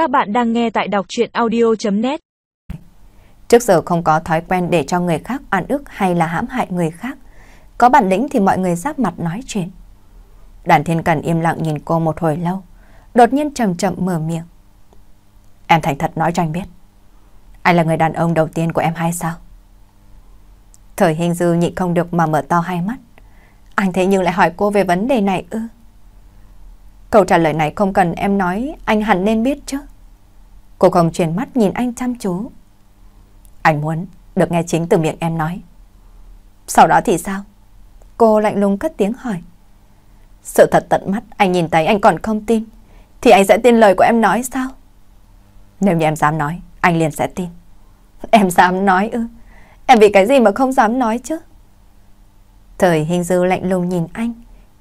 Các bạn đang nghe tại đọc chuyện audio.net Trước giờ không có thói quen để cho người khác oan ức hay là hãm hại người khác. Có bản lĩnh thì mọi người giáp mặt nói chuyện. Đàn thiên cần im lặng nhìn cô một hồi lâu. Đột nhiên chậm chậm mở miệng. Em thành thật nói cho anh biết. Anh là người đàn ông đầu tiên của em hay sao? Thời hình dư nhịn không được mà mở to hai mắt. Anh thế nhưng lại hỏi cô về vấn đề này ư? Câu trả lời này không cần em nói, anh hẳn nên biết chứ. Cô không chuyển mắt nhìn anh chăm chú. Anh muốn được nghe chính từ miệng em nói. Sau đó thì sao? Cô lạnh lùng cất tiếng hỏi. Sự thật tận mắt, anh nhìn thấy anh còn không tin. Thì anh sẽ tin lời của em nói sao? Nếu như em dám nói, anh liền sẽ tin. Em dám nói ư? Em vì cái gì mà không dám nói chứ? Thời hình dư lạnh lùng nhìn anh,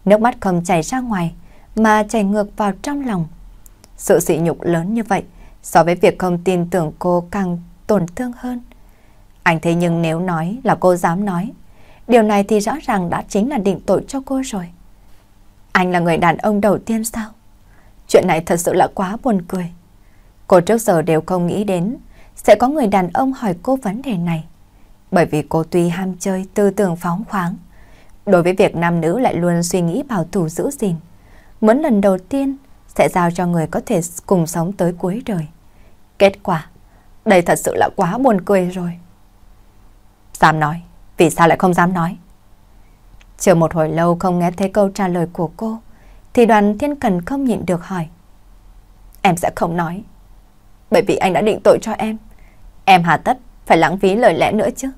nước mắt không chảy ra ngoài, mà chảy ngược vào trong lòng. Sự sỉ nhục lớn như vậy, so với việc không tin tưởng cô càng tổn thương hơn. Anh thấy nhưng nếu nói là cô dám nói, điều này thì rõ ràng đã chính là định tội cho cô rồi. Anh là người đàn ông đầu tiên sao? Chuyện này thật sự là quá buồn cười. Cô trước giờ đều không nghĩ đến sẽ có người đàn ông hỏi cô vấn đề này. Bởi vì cô tuy ham chơi, tư tưởng phóng khoáng. Đối với việc nam nữ lại luôn suy nghĩ bảo thủ giữ gìn. Muốn lần đầu tiên sẽ giao cho người có thể cùng sống tới cuối đời. Kết quả, đây thật sự là quá buồn cười rồi. Dám nói, vì sao lại không dám nói? Chờ một hồi lâu không nghe thấy câu trả lời của cô, thì đoàn thiên cần không nhịn được hỏi. Em sẽ không nói, bởi vì anh đã định tội cho em. Em hà tất phải lãng phí lời lẽ nữa chứ.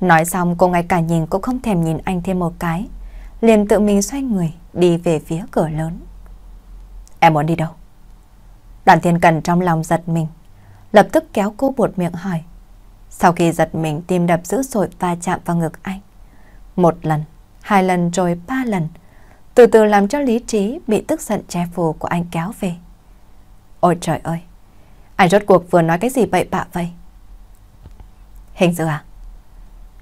Nói xong cô ngay cả nhìn cũng không thèm nhìn anh thêm một cái, liền tự mình xoay người đi về phía cửa lớn. Em muốn đi đâu? Đoàn thiên cần trong lòng giật mình, lập tức kéo cô buột miệng hỏi. Sau khi giật mình tim đập dữ dội và chạm vào ngực anh. Một lần, hai lần rồi ba lần, từ từ làm cho lý trí bị tức giận che phù của anh kéo về. Ôi trời ơi, anh rốt cuộc vừa nói cái gì bậy bạ vậy? Hình dư à?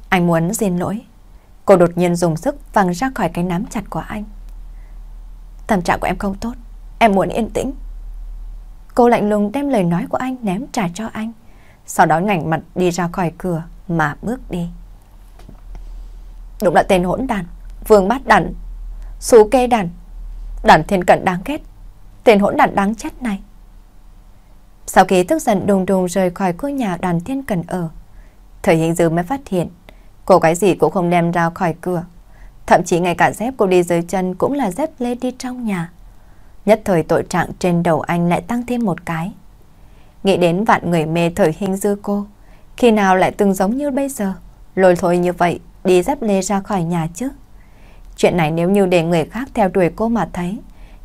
Anh muốn xin lỗi. Cô đột nhiên dùng sức văng ra khỏi cái nắm chặt của anh. Tâm trạng của em không tốt, em muốn yên tĩnh. Cô lạnh lùng đem lời nói của anh ném trả cho anh, sau đó ngảnh mặt đi ra khỏi cửa mà bước đi. Đúng là tên hỗn đàn, vương bát đàn, xú kê đàn, đàn thiên cận đáng ghét, tên hỗn đàn đáng chết này. Sau khi tức giận đùng đùng rời khỏi ngôi nhà đoàn thiên cần ở, thời hình dư mới phát hiện cô cái gì cũng không đem ra khỏi cửa. Thậm chí ngay cả dép cô đi dưới chân cũng là dép lê đi trong nhà. Nhất thời tội trạng trên đầu anh lại tăng thêm một cái. Nghĩ đến vạn người mê thời hình dư cô, khi nào lại từng giống như bây giờ, lôi thôi như vậy đi dép lê ra khỏi nhà chứ. Chuyện này nếu như để người khác theo đuổi cô mà thấy,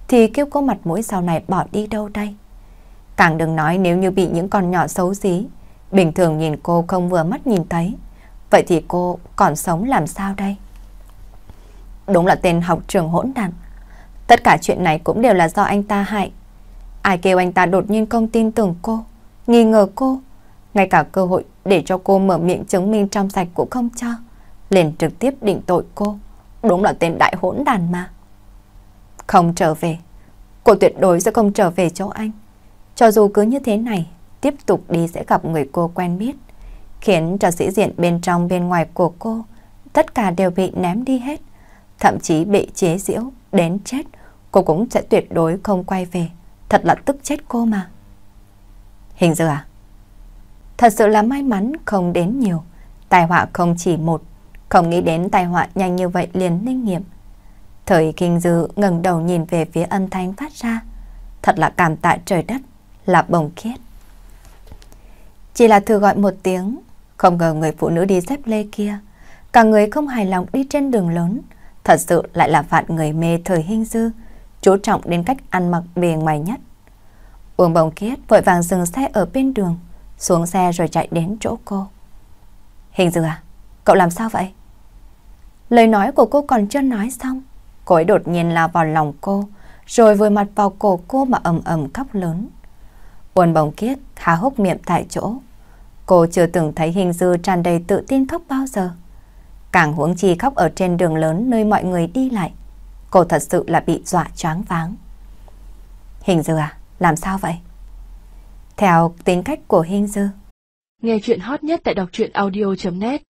thì kêu cô mặt mũi sau này bỏ đi đâu đây? Càng đừng nói nếu như bị những con nhỏ xấu xí, bình thường nhìn cô không vừa mắt nhìn thấy, vậy thì cô còn sống làm sao đây? Đúng là tên học trường hỗn đàn. Tất cả chuyện này cũng đều là do anh ta hại. Ai kêu anh ta đột nhiên không tin tưởng cô, nghi ngờ cô, ngay cả cơ hội để cho cô mở miệng chứng minh trong sạch cũng không cho, liền trực tiếp định tội cô. Đúng là tên đại hỗn đàn mà. Không trở về, cô tuyệt đối sẽ không trở về chỗ anh. Cho dù cứ như thế này, tiếp tục đi sẽ gặp người cô quen biết, khiến cho sĩ diện bên trong bên ngoài của cô tất cả đều bị ném đi hết, thậm chí bị chế giễu đến chết, cô cũng sẽ tuyệt đối không quay về. Thật là tức chết cô mà. Hình dư à? Thật sự là may mắn không đến nhiều, tai họa không chỉ một, không nghĩ đến tai họa nhanh như vậy liền linh nghiệm. Thời kinh dư ngẩng đầu nhìn về phía âm thanh phát ra, thật là cảm tạ trời đất, là bồng khiết. Chỉ là thử gọi một tiếng, không ngờ người phụ nữ đi dép lê kia, cả người không hài lòng đi trên đường lớn, thật sự lại là vạn người mê thời hình dư, chú trọng đến cách ăn mặc bề ngoài nhất. Uông bồng Kiết vội vàng dừng xe ở bên đường, xuống xe rồi chạy đến chỗ cô. Hình Dừa, à, cậu làm sao vậy? Lời nói của cô còn chưa nói xong, cô ấy đột nhiên lao vào lòng cô, rồi vùi mặt vào cổ cô mà ầm ầm khóc lớn. Uông bồng Kiết há hốc miệng tại chỗ. Cô chưa từng thấy hình dư tràn đầy tự tin khóc bao giờ. Càng huống chi khóc ở trên đường lớn nơi mọi người đi lại. Cô thật sự là bị dọa choáng váng. Hình dư à, làm sao vậy? theo tính cách của Hình Dư. Nghe chuyện hot nhất tại đọc truyện audio.net